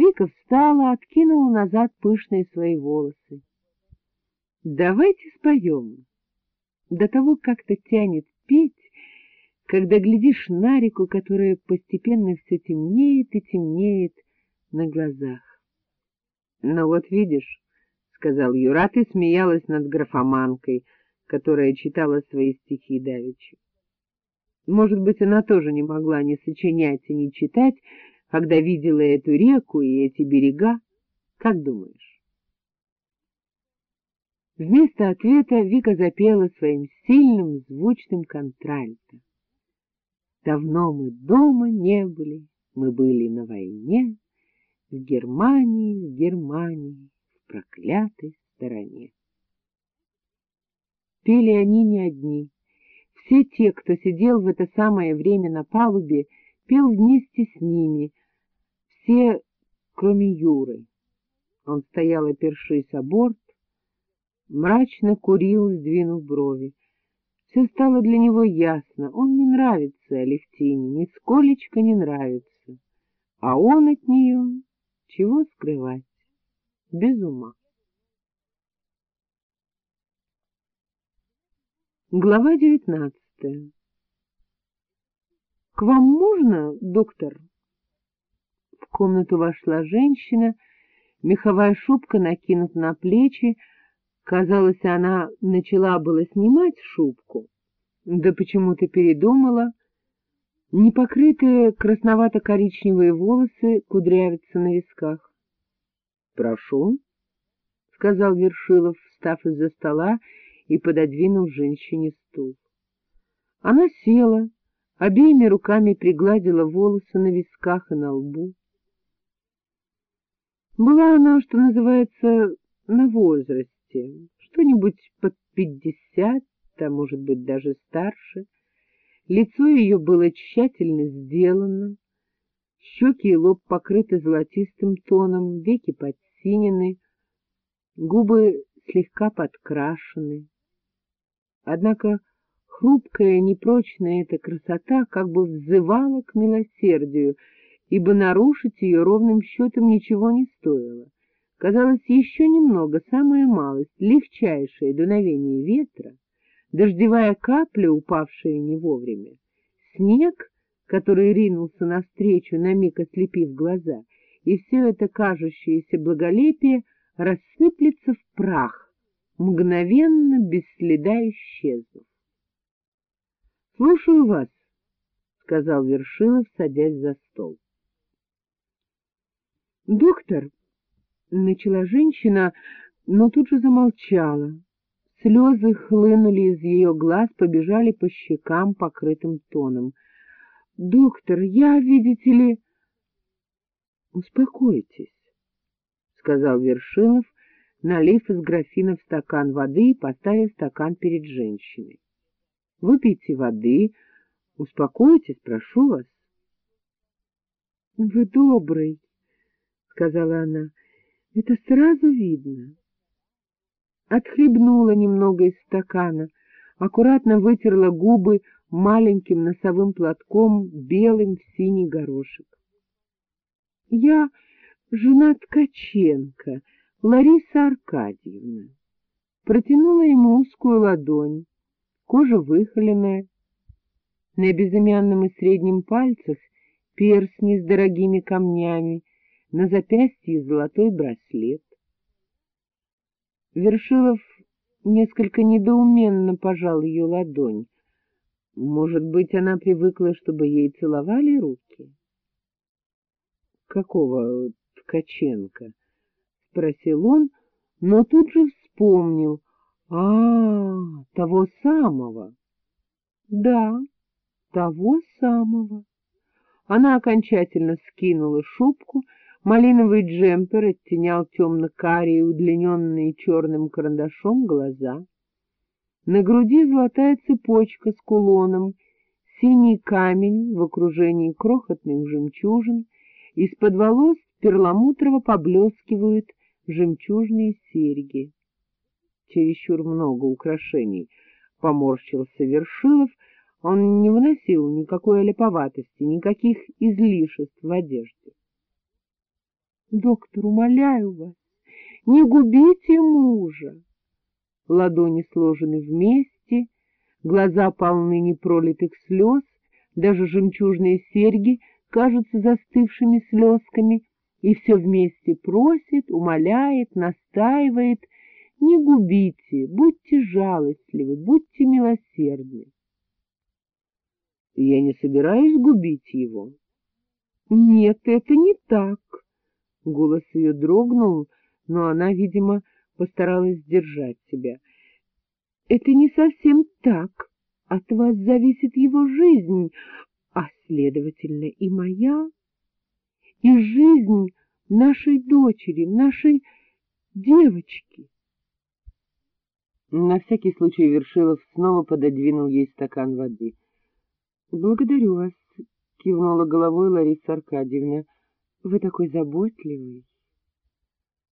Вика встала, откинула назад пышные свои волосы. — Давайте споем. До того как-то тянет петь, когда глядишь на реку, которая постепенно все темнеет и темнеет на глазах. — Ну вот видишь, — сказал Юра, — ты смеялась над графоманкой, которая читала свои стихи давеча. Может быть, она тоже не могла ни сочинять и ни читать, когда видела эту реку и эти берега? Как думаешь? Вместо ответа Вика запела своим сильным звучным контральто. Давно мы дома не были, мы были на войне, в Германии, в Германии, в проклятой стороне. Пели они не одни. Все те, кто сидел в это самое время на палубе, пел вместе с ними, все, кроме Юры. Он стоял, опершись о борт, мрачно курил, сдвинув брови. Все стало для него ясно. Он не нравится Алевтине, нисколечко не нравится. А он от нее, чего скрывать, без ума. Глава девятнадцатая. — К вам можно, доктор? Комнату вошла женщина, меховая шубка накинута на плечи. Казалось, она начала было снимать шубку, да почему-то передумала. Непокрытые красновато-коричневые волосы кудрявятся на висках. — Прошу, — сказал Вершилов, встав из-за стола и пододвинув женщине стул. Она села, обеими руками пригладила волосы на висках и на лбу. Была она, что называется, на возрасте, что-нибудь под пятьдесят, а может быть даже старше. Лицо ее было тщательно сделано, щеки и лоб покрыты золотистым тоном, веки подсинены, губы слегка подкрашены. Однако хрупкая, непрочная эта красота как бы взывала к милосердию, ибо нарушить ее ровным счетом ничего не стоило. Казалось, еще немного, самая малость, легчайшее дуновение ветра, дождевая капля, упавшая не вовремя, снег, который ринулся навстречу, на миг ослепив глаза, и все это кажущееся благолепие рассыплется в прах, мгновенно, без следа исчезнув. — Слушаю вас, — сказал Вершилов, садясь за стол. — Доктор, — начала женщина, но тут же замолчала. Слезы хлынули из ее глаз, побежали по щекам, покрытым тоном. — Доктор, я, видите ли... — Успокойтесь, — сказал Вершинов, налив из графина в стакан воды и поставив стакан перед женщиной. — Выпейте воды, успокойтесь, прошу вас. — Вы добрый, — сказала она, — это сразу видно. Отхлебнула немного из стакана, аккуратно вытерла губы маленьким носовым платком белым в синий горошек. — Я жена Ткаченко, Лариса Аркадьевна. Протянула ему узкую ладонь, кожа выхоленная. На безымянном и среднем пальцах перстни с дорогими камнями, на запястье золотой браслет. Вершилов несколько недоуменно пожал ее ладонь. Может быть, она привыкла, чтобы ей целовали руки? — Какого Ткаченко? — спросил он, но тут же вспомнил. — А, того самого. — Да, того самого. Она окончательно скинула шубку, Малиновый джемпер оттенял темно-карие, удлиненные черным карандашом глаза. На груди золотая цепочка с кулоном, синий камень в окружении крохотных жемчужин, из-под волос перламутрово поблескивают жемчужные серьги. Чересчур много украшений, — поморщился Вершилов, он не выносил никакой олиповатости, никаких излишеств в одежде. Доктор, умоляю вас, не губите мужа. Ладони сложены вместе, глаза полны непролитых слез, даже жемчужные серьги кажутся застывшими слезками, и все вместе просит, умоляет, настаивает, не губите, будьте жалостливы, будьте милосердны. Я не собираюсь губить его. Нет, это не так. Голос ее дрогнул, но она, видимо, постаралась сдержать себя. Это не совсем так. От вас зависит его жизнь, а, следовательно, и моя, и жизнь нашей дочери, нашей девочки. На всякий случай Вершилов снова пододвинул ей стакан воды. — Благодарю вас, — кивнула головой Лариса Аркадьевна. — Вы такой заботливый.